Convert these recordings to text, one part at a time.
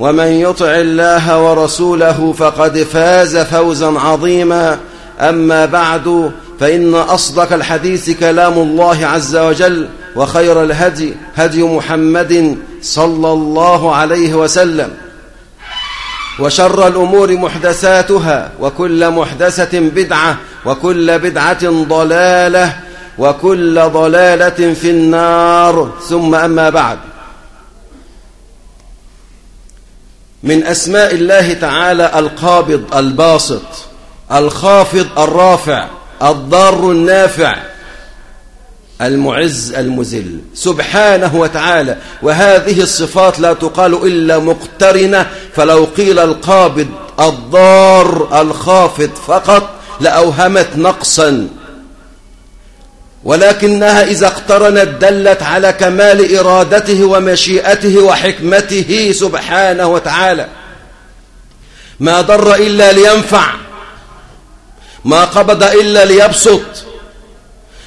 ومن يطع الله ورسوله فقد فاز فوزا عظيما. أما بعد فإن أصدق الحديث كلام الله عز وجل وخير الهدي هدي محمد صلى الله عليه وسلم. وشر الأمور محدثاتها وكل محدثة بدعة وكل بدعة ضلالة وكل ضلالة في النار. ثم أما بعد من أسماء الله تعالى القابض الباسط الخافض الرافع الضار النافع المعز المذل. سبحانه وتعالى. وهذه الصفات لا تقال إلا مقترنة. فلو قيل القابض الضار الخافض فقط لأوهمت نقصا. ولكنها إذا اقترنت دلت على كمال إرادته ومشيئته وحكمته سبحانه وتعالى. ما ضر إلا لينفع. ما قبض إلا ليبسط.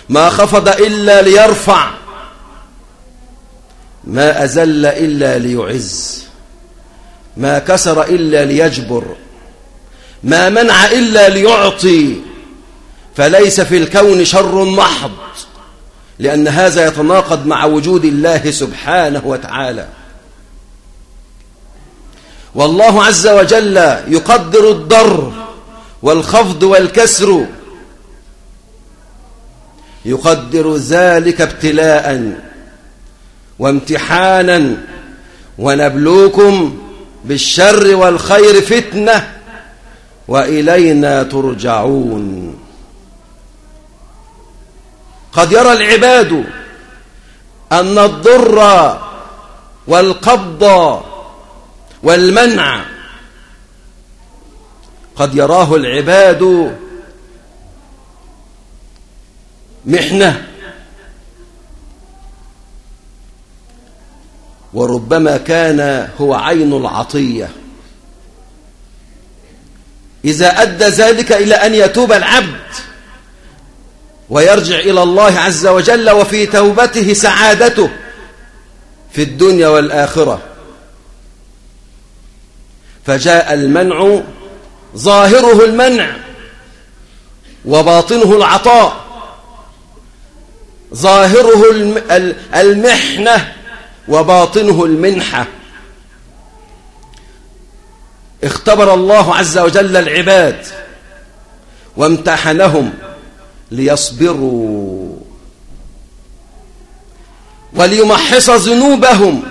ما خفض إلا ليرفع. ما أزل إلا ليعز. ما كسر إلا ليجبر. ما منع إلا ليعطي. فليس في الكون شر محض لأن هذا يتناقض مع وجود الله سبحانه وتعالى. والله عز وجل يقدر الضر والخفض والكسر يقدر ذلك ابتلاء وامتحانا ونبلوكم بالشر والخير فتنة وإلينا ترجعون. قد يرى العباد أن الضر والقبض والمنع قد يراه العباد محنة وربما كان هو عين العطية. إذا أدى ذلك إلى أن يتوب العبد ويرجع إلى الله عز وجل وفي توبته سعادته في الدنيا والآخرة. فجاء المنع ظاهره المنع وباطنه العطاء. ظاهره المحنة وباطنه المنحة. اختبر الله عز وجل العباد وامتحنهم. ليصبروا وليمحص ذنوبهم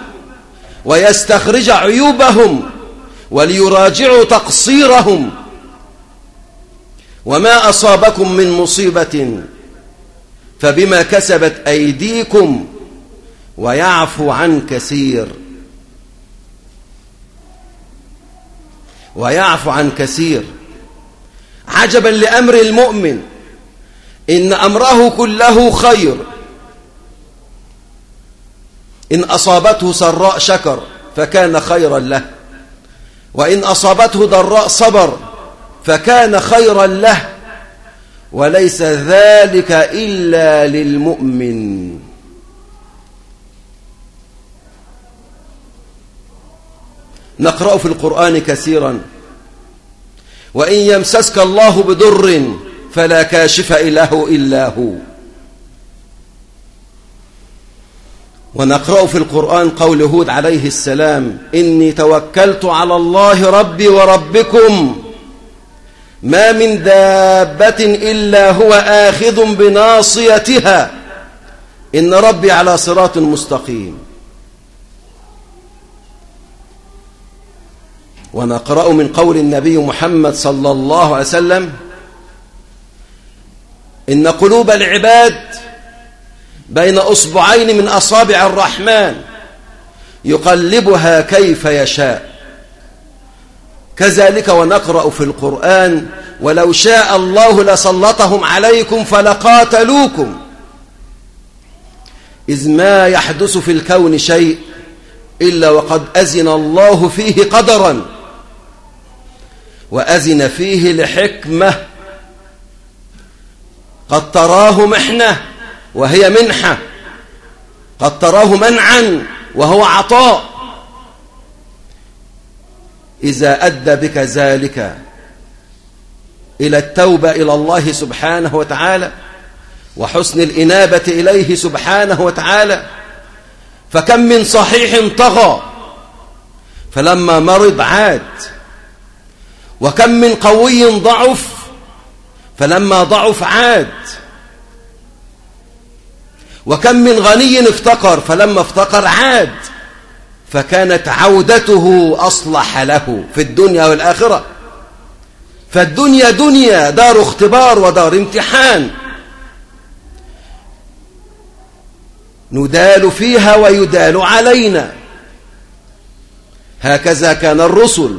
ويستخرج عيوبهم وليراجعوا تقصيرهم. وما أصابكم من مصيبة فبما كسبت أيديكم ويعفو عن كثير. ويعفو عن كثير. عجبا لأمر المؤمن إن أمره كله خير. إن أصابته سراء شكر فكان خيرا له. وإن أصابته ضراء صبر فكان خيرا له. وليس ذلك إلا للمؤمن. نقرأ في القرآن كثيرا. وإن يمسسك الله بدر فلا كاشف إله إلا هو. ونقرأ في القرآن قول هود عليه السلام إني توكلت على الله ربي وربكم ما من دابة إلا هو آخذ بناصيتها. إن ربي على صراط مستقيم. ونقرأ من قول النبي محمد صلى الله عليه وسلم إن قلوب العباد بين أصبعين من أصابع الرحمن يقلبها كيف يشاء. كذلك ونقرأ في القرآن ولو شاء الله لسلطهم عليكم فلقاتلوكم. إذ ما يحدث في الكون شيء إلا وقد أزن الله فيه قدرا وأزن فيه لحكمة قد تراه محنة وهي منحة. قد تراه منعا وهو عطاء. إذا أدى بك ذلك إلى التوبة إلى الله سبحانه وتعالى وحسن الإنابة إليه سبحانه وتعالى فكم من صحيح طغى فلما مرض عاد وكم من قوي ضعف فلما ضعف عاد. وكم من غني افتقر فلما افتقر عاد فكانت عودته أصلح له في الدنيا والآخرة. فالدنيا دنيا دار اختبار ودار امتحان. ندال فيها ويدال علينا. هكذا كان الرسل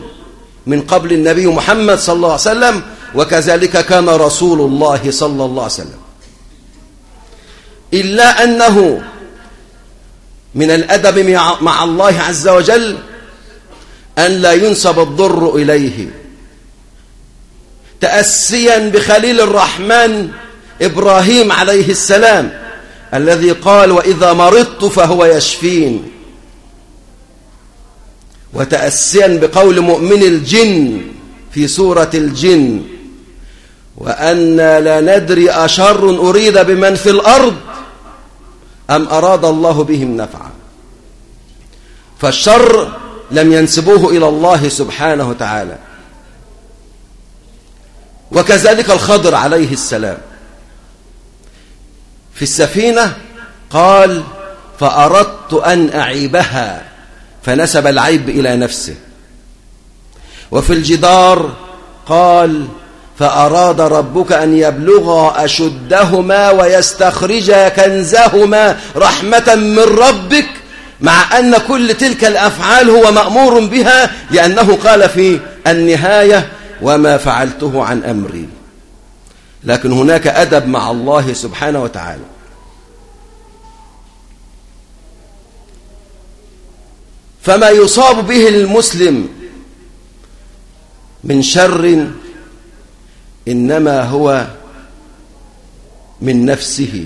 من قبل النبي محمد صلى الله عليه وسلم وكذلك كان رسول الله صلى الله عليه وسلم. إلا أنه من الأدب مع الله عز وجل أن لا ينسب الضر إليه. تأسيا بخليل الرحمن إبراهيم عليه السلام الذي قال وإذا مرضت فهو يشفين. وتأسيا بقول مؤمن الجن في سورة الجن. وأنا لا ندري أشر أريد بمن في الأرض أم أراد الله بهم نفعا. فالشر لم ينسبوه إلى الله سبحانه وتعالى. وكذلك الخضر عليه السلام. في السفينة قال فأردت أن أعيبها فنسب العيب إلى نفسه. وفي الجدار قال فأراد ربك أن يبلغا أشدهما ويستخرجا كنزهما رحمة من ربك مع أن كل تلك الأفعال هو مأمور بها لأنه قال في النهاية وما فعلته عن أمري لكن هناك أدب مع الله سبحانه وتعالى. فما يصاب به المسلم من شر إنما هو من نفسه.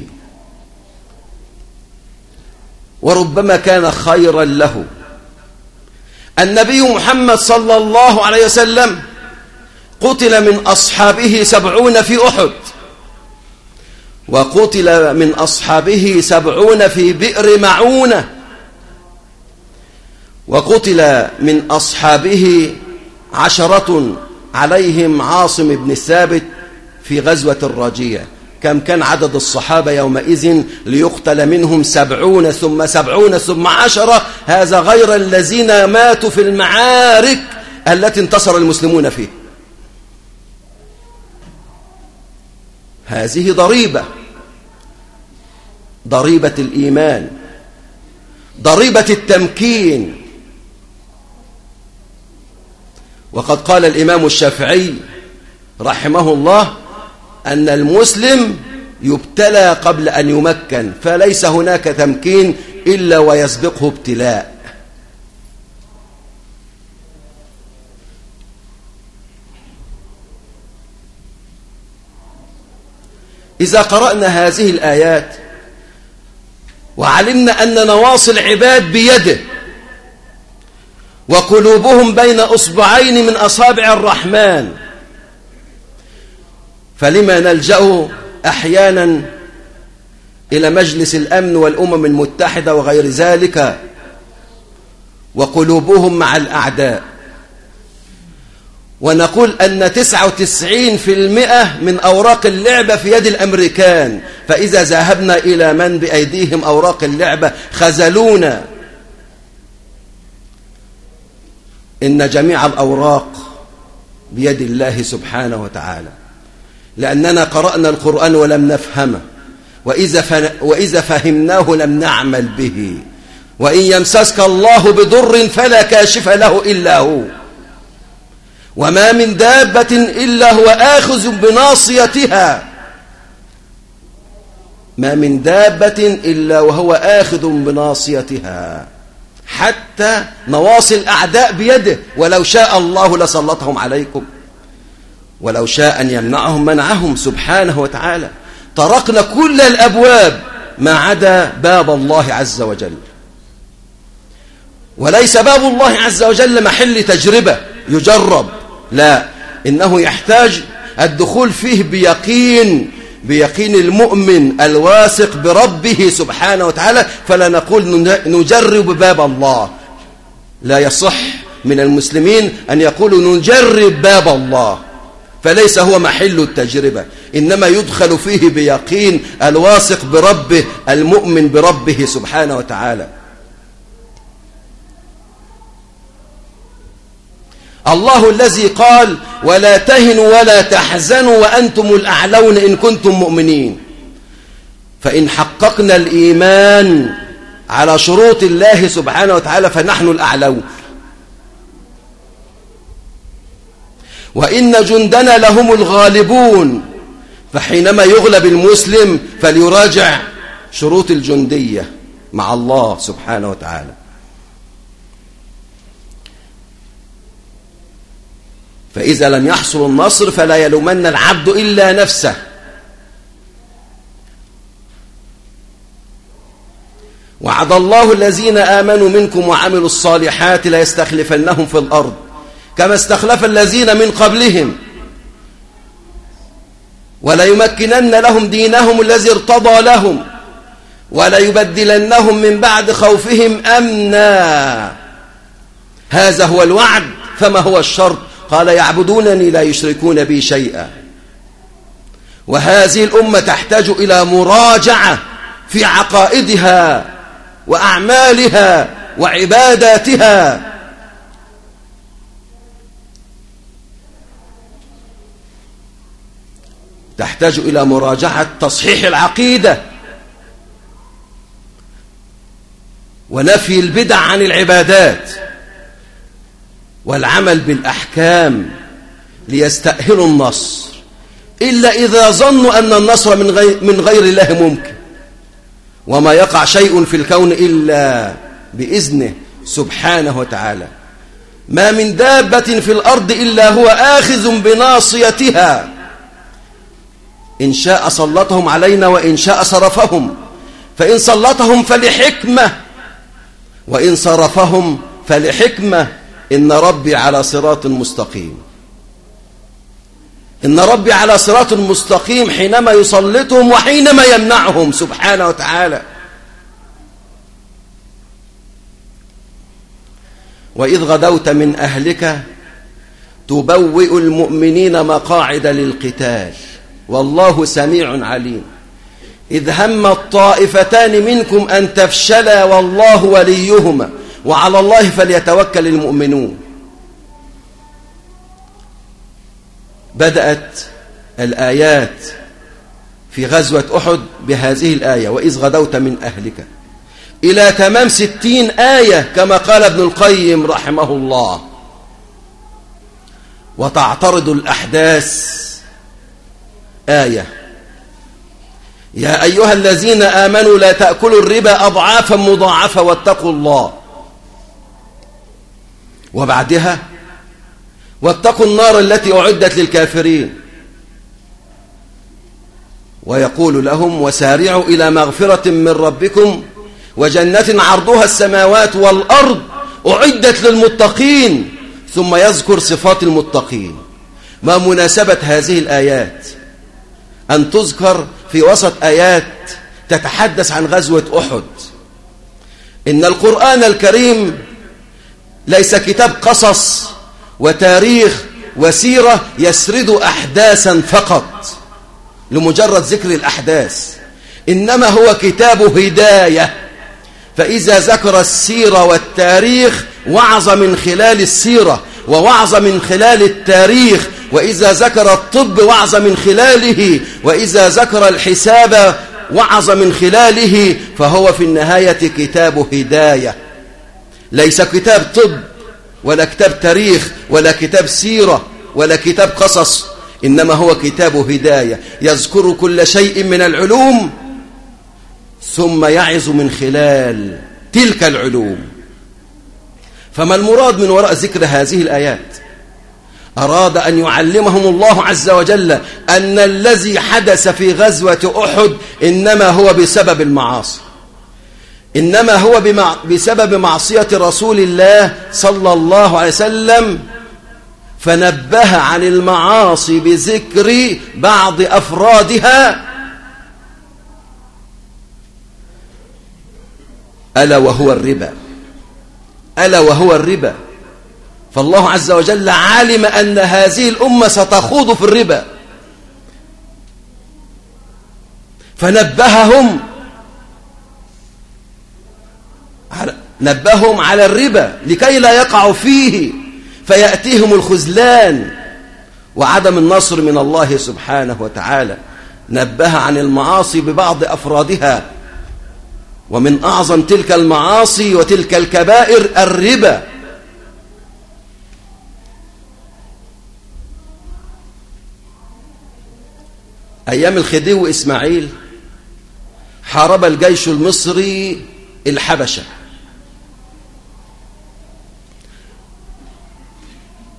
وربما كان خيرا له. النبي محمد صلى الله عليه وسلم قتل من أصحابه سبعون في أحد. وقتل من أصحابه سبعون في بئر معونة. وقتل من أصحابه عشرة عليهم عاصم بن ثابت في غزوة الراجية. كم كان عدد الصحابة يومئذ ليقتل منهم سبعون ثم سبعون ثم عشرة. هذا غير الذين ماتوا في المعارك التي انتصر المسلمون فيه. هذه ضريبة. ضريبة الإيمان. ضريبة التمكين. وقد قال الإمام الشافعي رحمه الله أن المسلم يبتلى قبل أن يمكن فليس هناك تمكين إلا ويسبقه ابتلاء. إذا قرأنا هذه الآيات وعلمنا أن نواصي العباد بيده وقلوبهم بين أصبعين من أصابع الرحمن. فلما نلجأ أحيانا إلى مجلس الأمن والأمم المتحدة وغير ذلك وقلوبهم مع الأعداء. ونقول أن 99% من أوراق اللعبة في يد الأمريكان. فإذا ذهبنا إلى من بأيديهم أوراق اللعبة خزلونا إن جميع الأوراق بيد الله سبحانه وتعالى. لأننا قرأنا القرآن ولم نفهمه وإذا, وإذا فهمناه لم نعمل به. وإن يمسسك الله بضر فلا كاشف له إلا هو. وما من دابة إلا هو آخذ بناصيتها. ما من دابة إلا وهو آخذ بناصيتها. حتى نواصي الأعداء بيده. ولو شاء الله لسلطهم عليكم. ولو شاء أن يمنعهم منعهم سبحانه وتعالى. طرقنا كل الأبواب ما عدا باب الله عز وجل. وليس باب الله عز وجل محل تجربة يجرب. لا. إنه يحتاج الدخول فيه بيقين بيقين المؤمن الواثق بربه سبحانه وتعالى فلا نقول نجرب باب الله. لا يصح من المسلمين أن يقولوا نجرب باب الله. فليس هو محل التجربة إنما يدخل فيه بيقين الواثق بربه المؤمن بربه سبحانه وتعالى. الله الذي قال ولا تهنوا ولا تحزنوا وأنتم الأعلون إن كنتم مؤمنين. فإن حققنا الإيمان على شروط الله سبحانه وتعالى فنحن الأعلون. وإن جندنا لهم الغالبون فحينما يغلب المسلم فليراجع شروط الجندية مع الله سبحانه وتعالى. فإذا لم يحصل النصر فلا يلومن العبد إلا نفسه. وعد الله الذين آمنوا منكم وعملوا الصالحات لا يستخلفنهم في الأرض كما استخلف الذين من قبلهم. ولا يمكنن لهم دينهم الذي ارتضى لهم. ولا يبدلنهم من بعد خوفهم أمنا. هذا هو الوعد فما هو الشرط؟ قال يعبدونني لا يشركون بي شيئا. وهذه الأمة تحتاج إلى مراجعة في عقائدها وأعمالها وعباداتها. تحتاج إلى مراجعة تصحيح العقيدة ونفي البدع عن العبادات. والعمل بالأحكام ليستأهلوا النصر. إلا إذا ظنوا أن النصر من غير, من غير الله ممكن. وما يقع شيء في الكون إلا بإذنه سبحانه وتعالى. ما من دابة في الأرض إلا هو آخذ بناصيتها. إن شاء سلطهم علينا وإن شاء صرفهم. فإن سلطهم فلحكمة. وإن صرفهم فلحكمة. إن ربي على صراط مستقيم. إن ربي على صراط مستقيم حينما يسلطهم وحينما يمنعهم سبحانه وتعالى. وإذ غدوت من أهلك تبوئ المؤمنين مقاعد للقتال. والله سميع عليم. إذ هم الطائفتان منكم أن تفشلا والله وليهما. وعلى الله فليتوكل المؤمنون. بدأت الآيات في غزوة أحد بهذه الآية وإذ غدوت من أهلك. إلى تمام ستين آية كما قال ابن القيم رحمه الله. وتعترض الأحداث آية. يا أيها الذين آمنوا لا تأكلوا الربا أضعافا مضاعفة واتقوا الله. وبعدها واتقوا النار التي أعدت للكافرين. ويقول لهم وسارعوا إلى مغفرة من ربكم وجنة عرضها السماوات والأرض أعدت للمتقين. ثم يذكر صفات المتقين. ما مناسبة هذه الآيات؟ أن تذكر في وسط آيات تتحدث عن غزوة أحد. إن القرآن الكريم ليس كتاب قصص وتاريخ وسيرة يسرد أحداثا فقط لمجرد ذكر الأحداث. إنما هو كتاب هداية. فإذا ذكر السيرة والتاريخ وعظ من خلال السيرة ووعظ من خلال التاريخ وإذا ذكر الطب وعظ من خلاله وإذا ذكر الحساب وعظ من خلاله فهو في النهاية كتاب هداية. ليس كتاب طب ولا كتاب تاريخ ولا كتاب سيرة ولا كتاب قصص إنما هو كتاب هداية. يذكر كل شيء من العلوم ثم يعظ من خلال تلك العلوم. فما المراد من وراء ذكر هذه الآيات؟ أراد أن يعلمهم الله عز وجل أن الذي حدث في غزوة أحد إنما هو بسبب المعاصي. إنما هو بسبب معصية رسول الله صلى الله عليه وسلم فنبه عن المعاصي بذكر بعض أفرادها. ألا وهو الربا. ألا وهو الربا. فالله عز وجل علم أن هذه الأمة ستخوض في الربا. فنبههم نبههم على الربا لكي لا يقعوا فيه فيأتيهم الخزلان وعدم النصر من الله سبحانه وتعالى نبه عن المعاصي ببعض أفرادها. ومن أعظم تلك المعاصي وتلك الكبائر الربا. أيام الخديو إسماعيل حارب الجيش المصري الحبشة.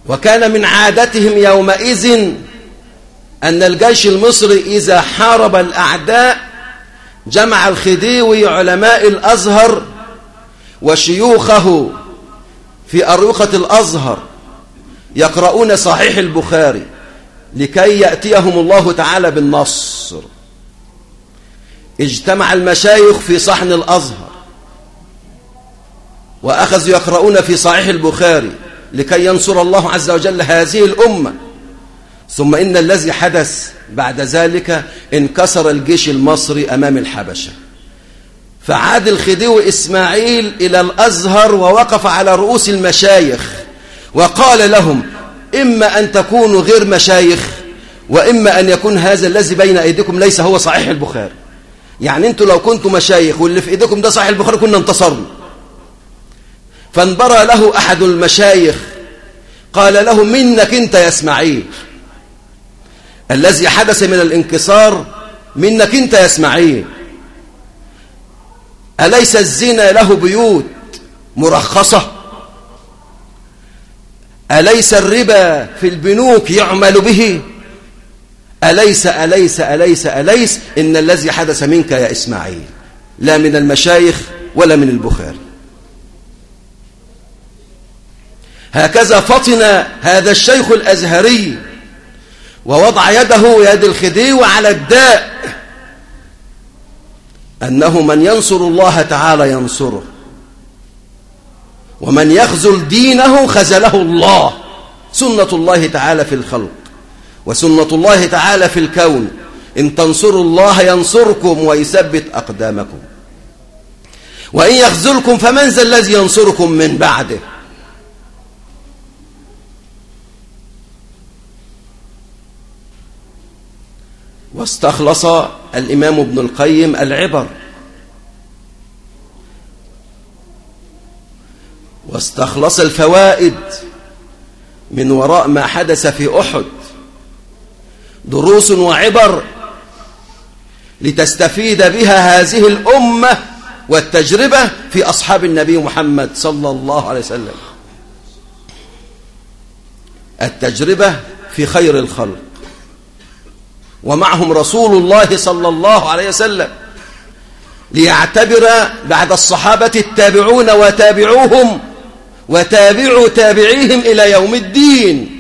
وكان من عادتهم يومئذ أن الجيش المصري إذا حارب الأعداء جمع الخديوي علماء الأزهر وشيوخه في أروقة الأزهر يقرؤون صحيح البخاري لكي يأتيهم الله تعالى بالنصر. اجتمع المشايخ في صحن الأزهر وأخذوا يقرؤون في صحيح البخاري لكي ينصر الله عز وجل هذه الأمة. ثم إن الذي حدث بعد ذلك انكسر الجيش المصري أمام الحبشة. فعاد الخديو إسماعيل إلى الأزهر ووقف على رؤوس المشايخ وقال لهم إما أن تكونوا غير مشايخ وإما أن يكون هذا الذي بين أيديكم ليس هو صحيح البخاري. يعني أنتوا لو كنتوا مشايخ واللي في إيديكم ده صحيح البخاري كنا انتصرنا. فانبرى له أحد المشايخ قال له منك أنت يا إسماعيل. الذي حدث من الانكسار منك أنت يا إسماعيل. أليس الزنا له بيوت مرخصة؟ أليس الربا في البنوك يعمل به؟ أليس أليس أليس أليس؟ إن الذي حدث منك يا إسماعيل. لا من المشايخ ولا من البخاري. هكذا فطن هذا الشيخ الأزهري ووضع يده يد الخديو على الداء أنه من ينصر الله تعالى ينصره ومن يخذل دينه خزله الله سنة الله تعالى في الخلق وسنة الله تعالى في الكون إن تنصروا الله ينصركم ويثبت أقدامكم وإن يخذلكم فمن ذا الذي ينصركم من بعده واستخلص الإمام ابن القيم العبر. واستخلص الفوائد من وراء ما حدث في أحد. دروس وعبر لتستفيد بها هذه الأمة والتجربة في أصحاب النبي محمد صلى الله عليه وسلم. التجربة في خير الخلق. ومعهم رسول الله صلى الله عليه وسلم ليعتبر بعد الصحابة التابعون وتابعوهم وتابعوا تابعيهم إلى يوم الدين.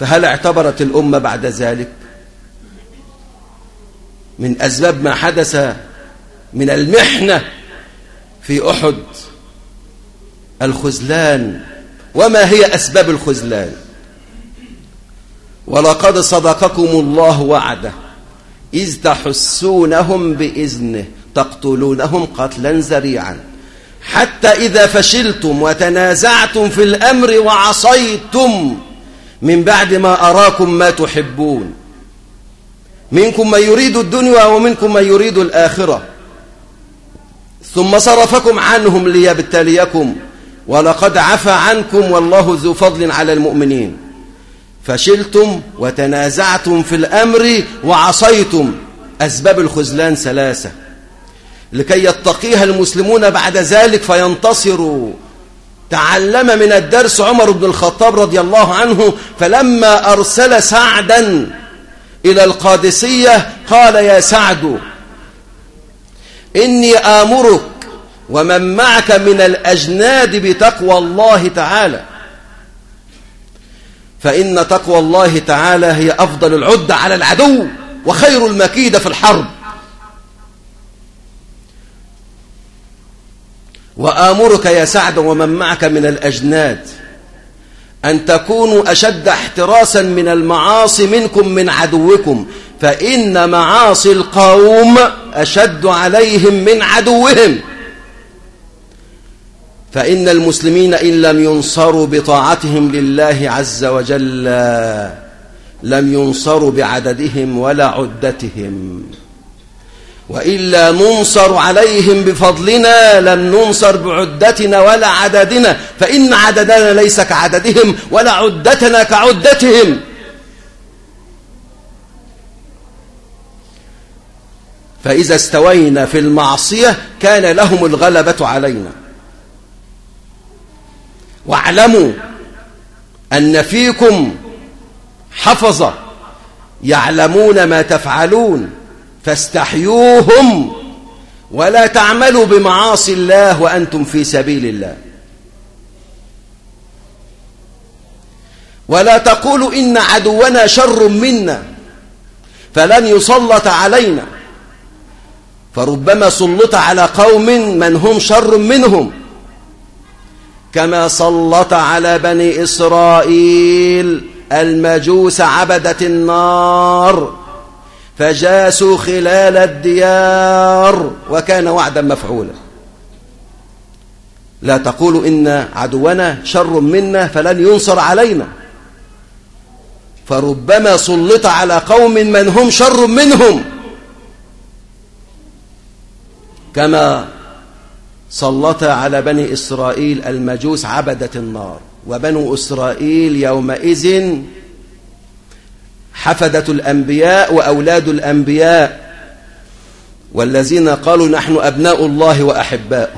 فهل اعتبرت الأمة بعد ذلك؟ من أسباب ما حدث من المحنة في أحد الخزلان. وما هي أسباب الخزلان؟ ولقد صدقكم الله وعده. إذ تحسونهم بإذنه تقتلونهم قتلا زريعا حتى إذا فشلتم وتنازعتم في الأمر وعصيتم من بعد ما أراكم ما تحبون. منكم من يريد الدنيا ومنكم من يريد الآخرة. ثم صرفكم عنهم ليبتليكم. ولقد عفى عنكم والله ذو فضل على المؤمنين. فشلتم وتنازعتم في الأمر وعصيتم. أسباب الخزلان ثلاثة. لكي يتقيها المسلمون بعد ذلك فينتصروا. تعلم من الدرس عمر بن الخطاب رضي الله عنه فلما أرسل سعدا إلى القادسية قال يا سعد إني آمرك ومن معك من الأجناد بتقوى الله تعالى. فإن تقوى الله تعالى هي أفضل العدة على العدو وخير المكيدة في الحرب. وآمرك يا سعد ومن معك من الأجناد أن تكونوا أشد احتراسا من المعاصي منكم من عدوكم فإن معاصي القوم أشد عليهم من عدوهم. فإن المسلمين إن لم ينصروا بطاعتهم لله عز وجل لم ينصروا بعددهم ولا عدتهم. وإلا ننصر عليهم بفضلنا لم ننصر بعدتنا ولا عددنا. فإن عددنا ليس كعددهم ولا عدتنا كعدتهم. فإذا استوينا في المعصية كان لهم الغلبة علينا. واعلموا أن فيكم حفظة يعلمون ما تفعلون فاستحيوهم ولا تعملوا بمعاصي الله وأنتم في سبيل الله. ولا تقولوا إن عدونا شر منا فلن يسلط علينا. فربما سلط على قوم من هم شر منهم. كما سلط على بني إسرائيل المجوس عبدة النار فجاسوا خلال الديار وكان وعدا مفعولا. لا تقولوا إن عدونا شر منا فلن ينصر علينا. فربما سلط على قوم من هم شر منهم. كما سلط على بني إسرائيل المجوس عبدة النار وبنو إسرائيل يومئذ حفدة الأنبياء وأولاد الأنبياء والذين قالوا نحن أبناء الله وأحباؤه.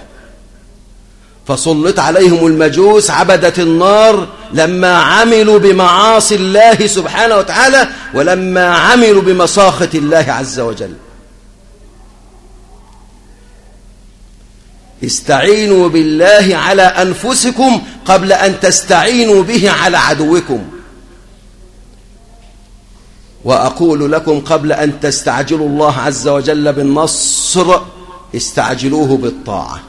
فسلط عليهم المجوس عبدة النار لما عملوا بمعاصي الله سبحانه وتعالى ولما عملوا بمساخة الله عز وجل. استعينوا بالله على أنفسكم قبل أن تستعينوا به على عدوكم. وأقول لكم قبل أن تستعجلوا الله عز وجل بالنصر استعجلوه بالطاعة.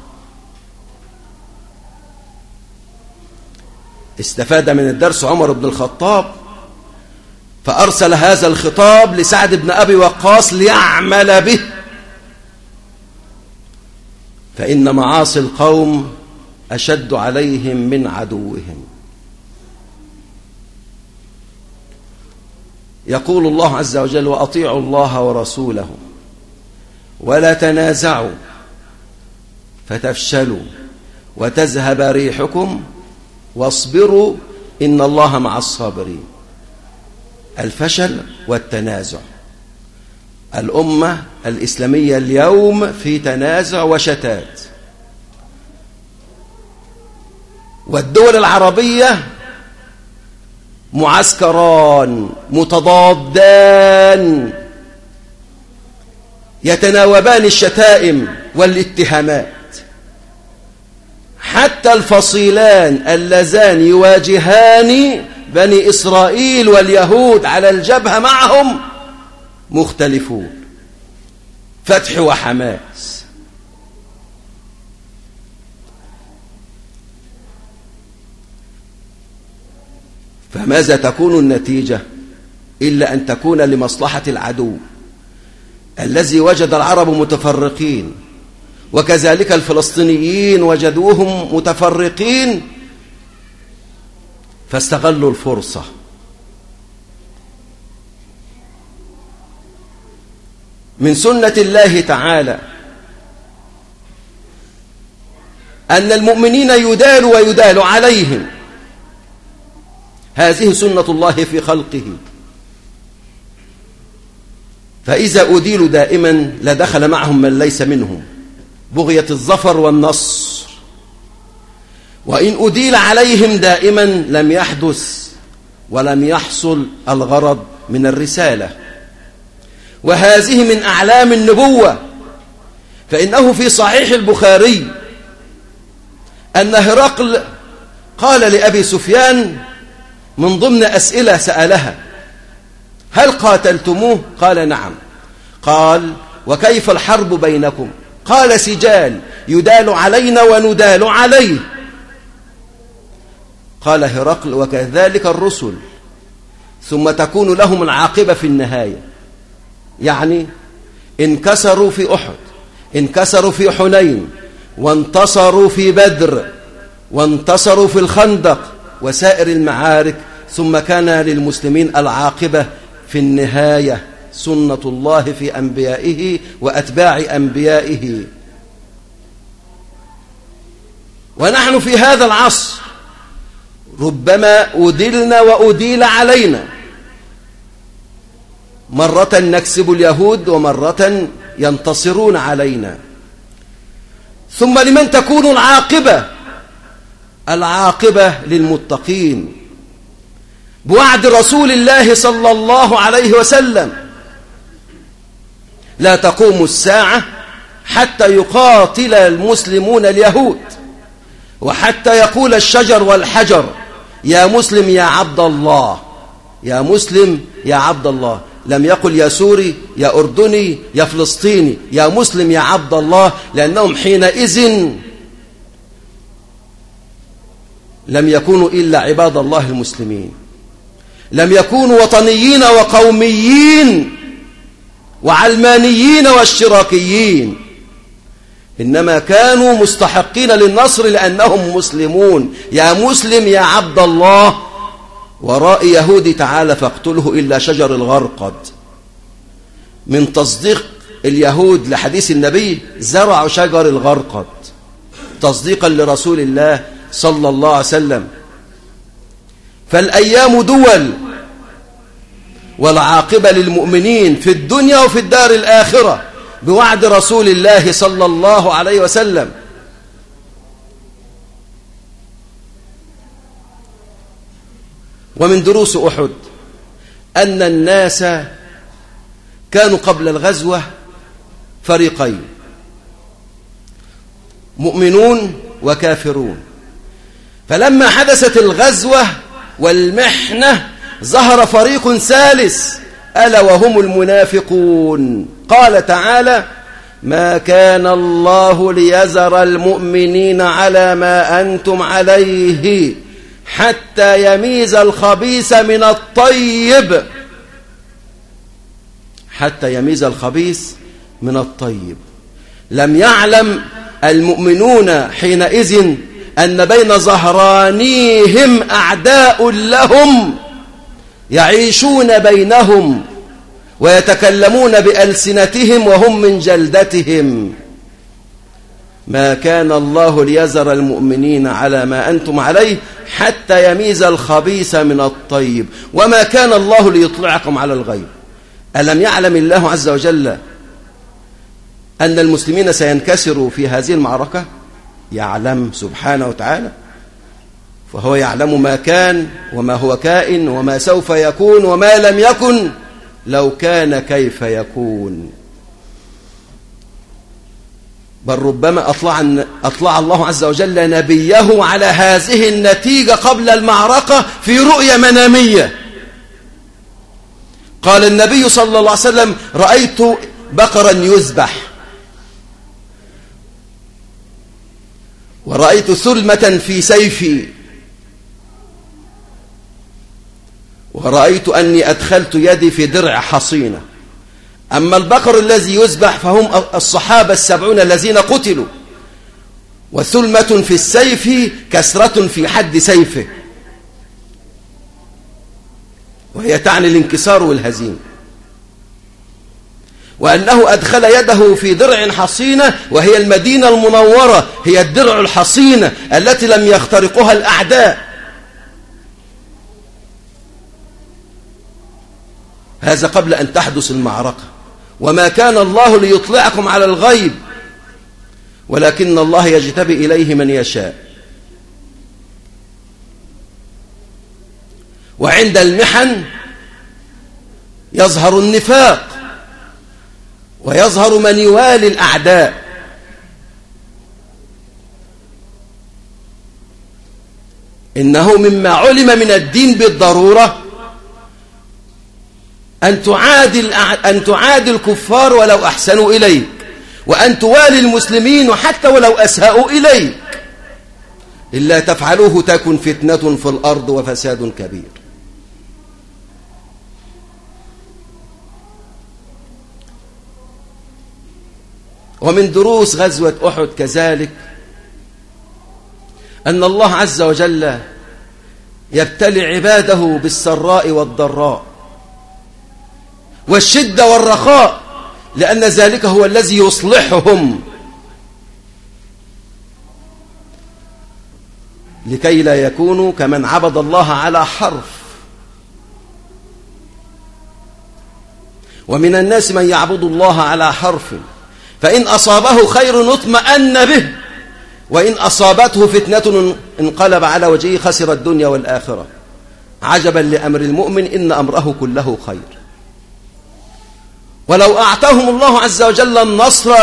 استفاد من الدرس عمر بن الخطاب فأرسل هذا الخطاب لسعد بن أبي وقاص ليعمل به. فإن معاصي القوم أشد عليهم من عدوهم. يقول الله عز وجل وأطيعوا الله ورسوله ولا تنازعوا فتفشلوا وتذهب ريحكم واصبروا إن الله مع الصابرين. الفشل والتنازع. الأمة الإسلامية اليوم في تنازع وشتات. والدول العربية معسكران متضادان يتناوبان الشتائم والاتهامات. حتى الفصيلان اللذان يواجهان بني إسرائيل واليهود على الجبهة معهم مختلفون. فتح وحماس. فماذا تكون النتيجة إلا أن تكون لمصلحة العدو الذي وجد العرب متفرقين وكذلك الفلسطينيين وجدوهم متفرقين فاستغلوا الفرصة. من سنة الله تعالى. أن المؤمنين يدال ويدال عليهم. هذه سنة الله في خلقه. فإذا أديلوا دائما لدخل معهم من ليس منهم. بغية الظفر والنصر. وإن أديل عليهم دائما لم يحدث ولم يحصل الغرض من الرسالة. وهذه من أعلام النبوة فإنه في صحيح البخاري أن هرقل قال لأبي سفيان من ضمن أسئلة سألها هل قاتلتموه؟ قال نعم. قال وكيف الحرب بينكم؟ قال سجال يدال علينا وندال عليه. قال هرقل وكذلك الرسل ثم تكون لهم العاقبة في النهاية. يعني انكسروا في أحد انكسروا في حنين وانتصروا في بدر وانتصروا في الخندق وسائر المعارك ثم كان للمسلمين العاقبة في النهاية سنة الله في أنبيائه وأتباع أنبيائه. ونحن في هذا العصر ربما أدلنا وأديل علينا مرة نكسب اليهود ومرة ينتصرون علينا. ثم لمن تكون العاقبة؟ العاقبة للمتقين. بوعد رسول الله صلى الله عليه وسلم. لا تقوم الساعة حتى يقاتل المسلمون اليهود. وحتى يقول الشجر والحجر يا مسلم يا عبد الله يا مسلم يا عبد الله. لم يقل يا سوري يا أردني يا فلسطيني يا مسلم يا عبد الله لأنهم حينئذ لم يكونوا إلا عباد الله المسلمين. لم يكونوا وطنيين وقوميين وعلمانيين واشتراكيين. إنما كانوا مستحقين للنصر لأنهم مسلمون. يا مسلم يا عبد الله وراء يهودي تعالى فاقتله إلا شجر الغرقد. من تصديق اليهود لحديث النبي زرعوا شجر الغرقد. تصديقا لرسول الله صلى الله عليه وسلم. فالأيام دول والعاقبة للمؤمنين في الدنيا وفي الدار الآخرة بوعد رسول الله صلى الله عليه وسلم. ومن دروس أحد أن الناس كانوا قبل الغزوة فريقين مؤمنون وكافرون فلما حدثت الغزوة والمحنة ظهر فريق ثالث ألا وهم المنافقون قال تعالى ما كان الله ليذر المؤمنين على ما أنتم عليه حتى يميز الخبيث من الطيب. حتى يميز الخبيث من الطيب. لم يعلم المؤمنون حينئذ أن بين ظهرانيهم أعداء لهم يعيشون بينهم ويتكلمون بألسنتهم وهم من جلدتهم. ما كان الله ليزر المؤمنين على ما أنتم عليه حتى يميز الخبيث من الطيب. وما كان الله ليطلعكم على الغيب. ألم يعلم الله عز وجل أن المسلمين سينكسروا في هذه المعركة؟ يعلم سبحانه وتعالى. فهو يعلم ما كان وما هو كائن وما سوف يكون وما لم يكن. لو كان كيف يكون. بل ربما أطلع, أطلع الله عز وجل نبيه على هذه النتيجة قبل المعركة في رؤية منامية. قال النبي صلى الله عليه وسلم رأيت بقرا يذبح ورأيت ثلمة في سيفي ورأيت أني أدخلت يدي في درع حصينة. أما البقر الذي يذبح فهم الصحابة السبعون الذين قتلوا وثلمة في السيف كسرة في حد سيفه. وهي تعني الانكسار والهزيمة. وأنه أدخل يده في درع حصينة وهي المدينة المنورة هي الدرع الحصينة التي لم يخترقها الأعداء. هذا قبل أن تحدث المعركة. وما كان الله ليطلعكم على الغيب ولكن الله يجتبي إليه من يشاء. وعند المحن يظهر النفاق ويظهر من يوالي الأعداء. إنه مما علم من الدين بالضرورة أن تعادل, أن تعادل الكفار ولو أحسنوا إليك وأن توالي المسلمين وحتى ولو أساءوا إليك. إلا تفعلوه تكن فتنة في الأرض وفساد كبير. ومن دروس غزوة أحد كذلك أن الله عز وجل يبتلي عباده بالسراء والضراء. والشدة والرخاء لأن ذلك هو الذي يصلحهم. لكي لا يكونوا كمن عبد الله على حرف. ومن الناس من يعبد الله على حرف. فإن أصابه خير اطمأن به وإن أصابته فتنة انقلب على وجهه خسر الدنيا والآخرة. عجبا لأمر المؤمن إن أمره كله خير. ولو أعطاهم الله عز وجل النصر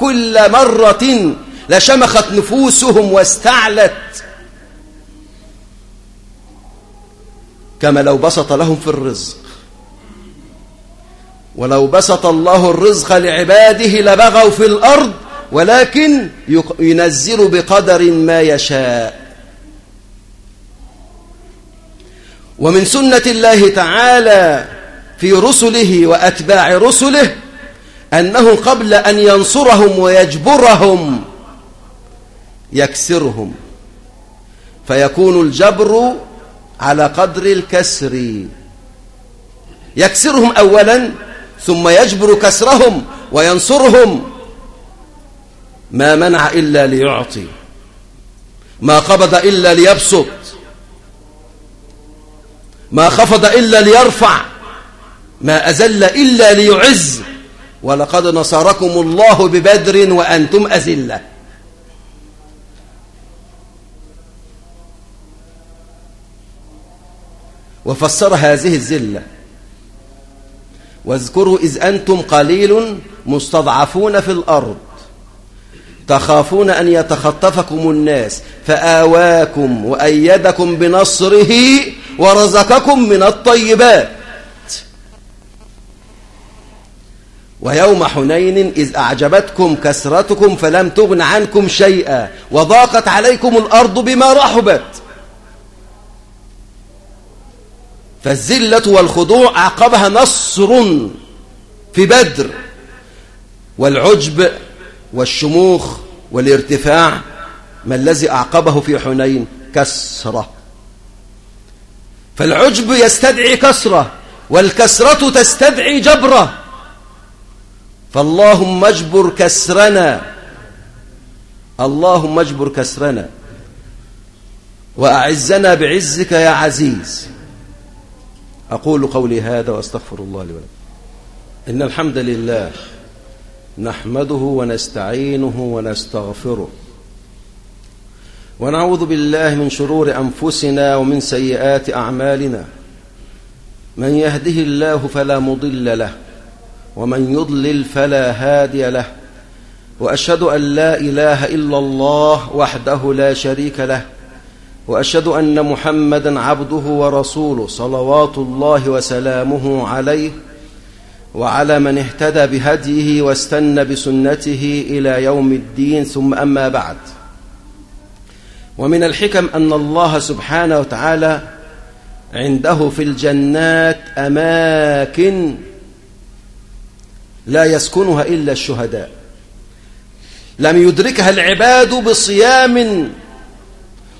كل مرة لشمخت نفوسهم واستعلت. كما لو بسط لهم في الرزق ولو بسط الله الرزق لعباده لبغوا في الأرض ولكن ينزل بقدر ما يشاء. ومن سنة الله تعالى في رسله وأتباع رسله أنه قبل أن ينصرهم ويجبرهم يكسرهم فيكون الجبر على قدر الكسر يكسرهم أولا ثم يجبر كسرهم وينصرهم ما منع إلا ليعطي ما قبض إلا ليبسط ما خفض إلا ليرفع ما أزل إلا ليعز. ولقد نصركم الله ببدر وأنتم أزلة. وفسر هذه الزلة. واذكروا إذ أنتم قليل مستضعفون في الأرض. تخافون أن يتخطفكم الناس. فآواكم وأيدكم بنصره ورزقكم من الطيبات. ويوم حنين إذ أعجبتكم كسرتكم فلم تغن عنكم شيئا وضاقت عليكم الأرض بما رحبت. فالذلة والخضوع عقبها نصر في بدر والعجب والشموخ والارتفاع ما الذي أعقبه في حنين كسرة. فالعجب يستدعي كسرة والكسرة تستدعي جبرة. فاللهم اجبر كسرنا. اللهم اجبر كسرنا. وأعزنا بعزك يا عزيز. أقول قولي هذا وأستغفر الله لي ولكم. إن الحمد لله نحمده ونستعينه ونستغفره. ونعوذ بالله من شرور أنفسنا ومن سيئات أعمالنا. من يهده الله فلا مضل له. ومن يضلل فلا هادي له وأشهد أن لا إله إلا الله وحده لا شريك له وأشهد أن محمدا عبده ورسوله صلوات الله وسلامه عليه وعلى من اهتدى بهديه واستنى بسنته إلى يوم الدين ثم أما بعد. ومن الحكم أن الله سبحانه وتعالى عنده في الجنات أماكن لا يسكنها إلا الشهداء. لم يدركها العباد بصيام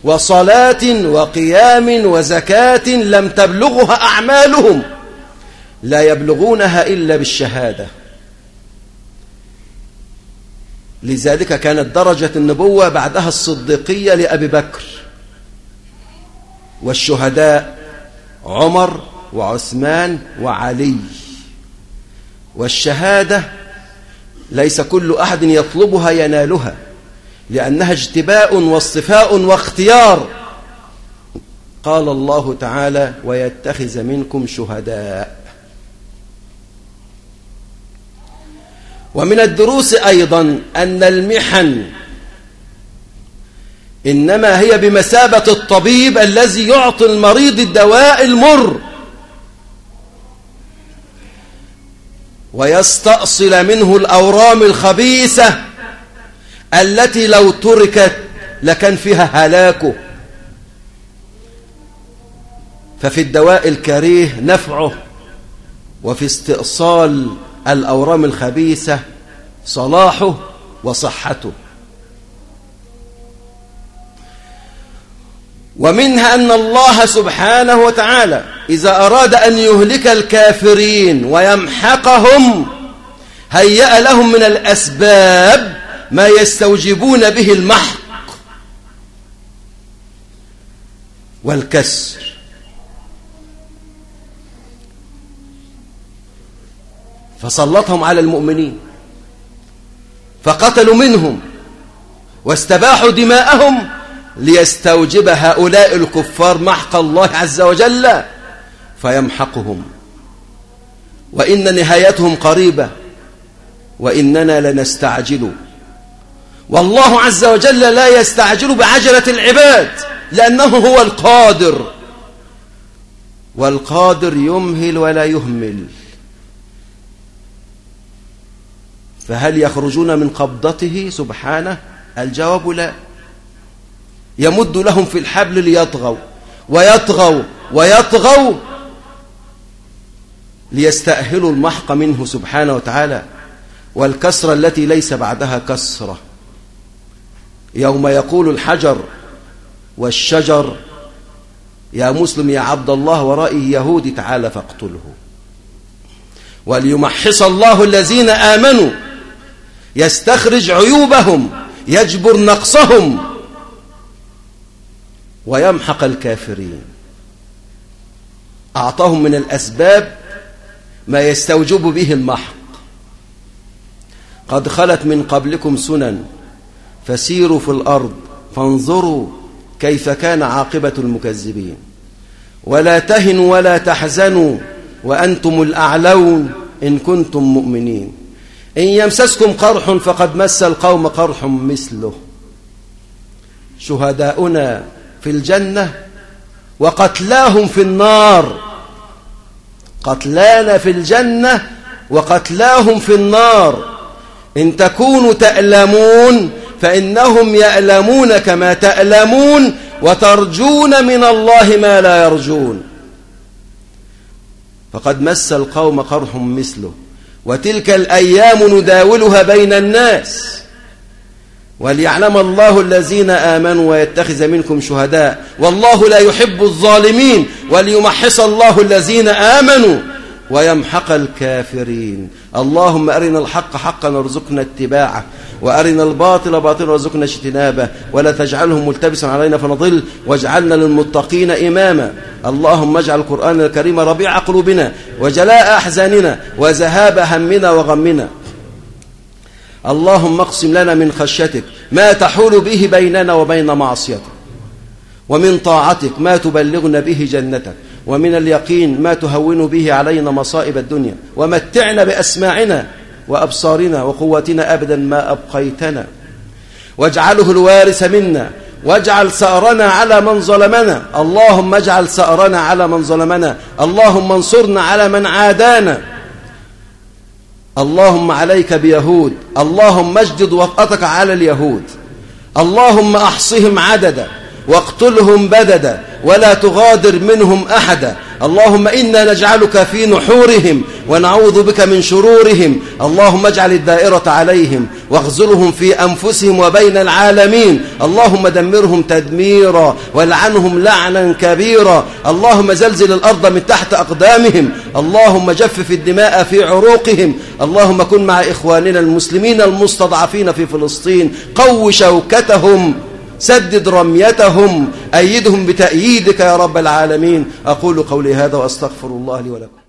وصلاة وقيام وزكاة لم تبلغها أعمالهم. لا يبلغونها إلا بالشهادة. لذلك كانت درجة النبوة بعدها الصديقية لأبي بكر. والشهداء عمر وعثمان وعلي. والشهادة ليس كل أحد يطلبها ينالها لأنها اجتباء واصطفاء واختيار. قال الله تعالى ويتخذ منكم شهداء ومن الدروس أيضا أن المحن إنما هي بمثابة الطبيب الذي يعطي المريض الدواء المر. ويستأصل منه الأورام الخبيثة التي لو تركت لكان فيها هلاكه. ففي الدواء الكريه نفعه وفي استئصال الأورام الخبيثة صلاحه وصحته. ومنها أن الله سبحانه وتعالى إذا أراد أن يهلك الكافرين ويمحقهم هيأ لهم من الأسباب ما يستوجبون به المحق والكسر. فسلطهم على المؤمنين فقتلوا منهم واستباحوا دماءهم ليستوجب هؤلاء الكفار محق الله عز وجل فيمحقهم. وإن نهايتهم قريبة وإننا لنستعجل. والله عز وجل لا يستعجل بعجلة العباد لأنه هو القادر. والقادر يمهل ولا يهمل. فهل يخرجون من قبضته؟ سبحانه. الجواب لا. يمد لهم في الحبل ليطغوا ويطغوا ويطغوا ليستأهلوا المحق منه سبحانه وتعالى. والكسرة التي ليس بعدها كسرة. يوم يقول الحجر والشجر يا مسلم يا عبد الله ورائي يهودي تعالى فاقتله. وليمحص الله الذين آمنوا يستخرج عيوبهم يجبر نقصهم ويمحق الكافرين. أعطاهم من الأسباب ما يستوجب به المحق. قد خلت من قبلكم سنن فسيروا في الأرض فانظروا كيف كان عاقبة المكذبين. ولا تهنوا ولا تحزنوا وأنتم الأعلون إن كنتم مؤمنين. إن يمسسكم قرح فقد مس القوم قرح مثله. شهداؤنا في الجنة وقتلاهم في النار. قتلانا في الجنة وقتلاهم في النار. إن تكونوا تألمون فإنهم يألمون كما تألمون وترجون من الله ما لا يرجون. فقد مس القوم قرح مثله. وتلك الأيام نداولها بين الناس. وليعلم الله الذين آمنوا ويتخذ منكم شهداء. والله لا يحب الظالمين. وليمحص الله الذين آمنوا ويمحق الكافرين. اللهم أرنا الحق حقا وارزقنا اتباعه. وأرنا الباطل باطلا وارزقنا اجتنابه. ولا تجعله ملتبسا علينا فنضل. واجعلنا للمتقين إماما. اللهم اجعل القرآن الكريم ربيع قلوبنا وجلاء أحزاننا وذهاب همنا وغمنا. اللهم اقسم لنا من خشيتك ما تحول به بيننا وبين معصيتك ومن طاعتك ما تبلغنا به جنتك ومن اليقين ما تهون به علينا مصائب الدنيا ومتعنا بأسماعنا وأبصارنا وقوتنا أبدا ما أبقيتنا. واجعله الوارث منا واجعل سأرنا على من ظلمنا. اللهم اجعل سأرنا على من ظلمنا اللهم انصرنا على من عادانا. اللهم عليك بيهود اللهم اجدد وطأتك على اليهود اللهم أحصهم عددا واقتلهم بددا ولا تغادر منهم أحدا. اللهم إنا نجعلك في نحورهم ونعوذ بك من شرورهم. اللهم اجعل الدائرة عليهم واغزلهم في أنفسهم وبين العالمين. اللهم دمرهم تدميرا والعنهم لعنا كبيرا. اللهم زلزل الأرض من تحت أقدامهم. اللهم جفف الدماء في عروقهم. اللهم كن مع إخواننا المسلمين المستضعفين في فلسطين. قو شوكتهم. سدد رميتهم أيدهم بتأييدك يا رب العالمين. أقول قولي هذا وأستغفر الله لي ولكم.